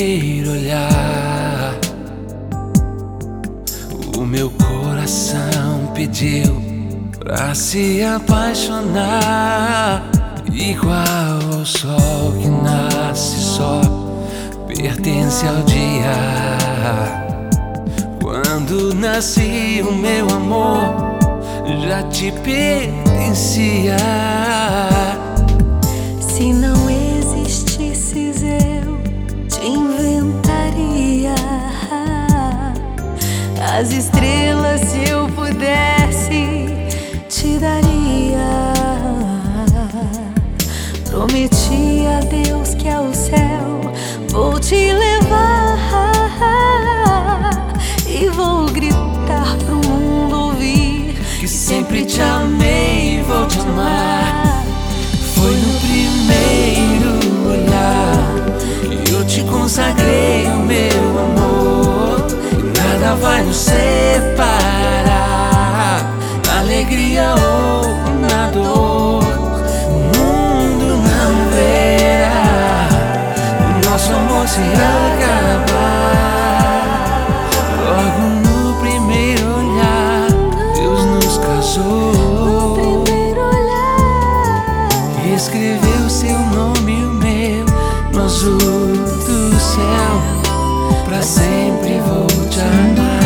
conseguir olhar. O meu coração pediu pra se apaixonar. Igual o sol que nasce só, pertence ao dia. Quando nasci, o meu amor já te pertencia. As estrelas. Se eu pudesse, te daria. Prometi a Deus que ao céu vou te levar e vou gritar pro mundo ouvir Que sempre te nos separar, na alegria ou na dor. O mundo não verá o nosso amor se acabar. Logo no primeiro olhar, Deus nos no casou. E escreveu seu nome e o meu no azul do céu. Pra sempre vou te amar.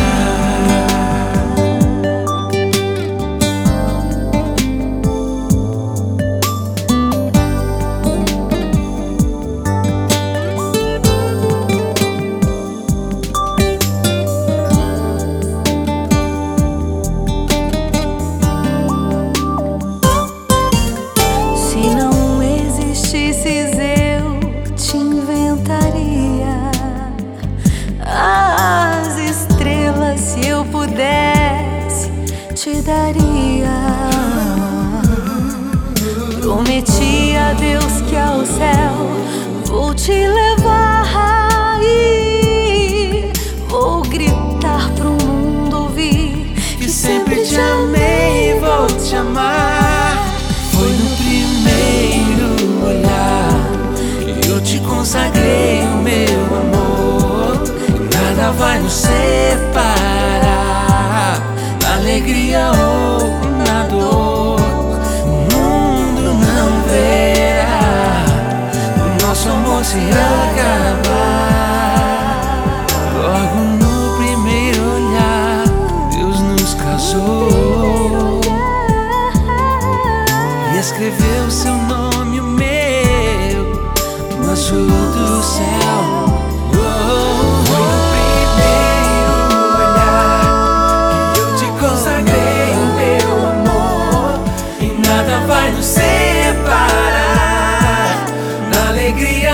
Daria. Prometi a Deus que ao céu vou te levar amor se acabar. Logo no primeiro olhar, Deus nos casou e escreveu seu nome, o meu, azul do céu. vai nos separar na alegria.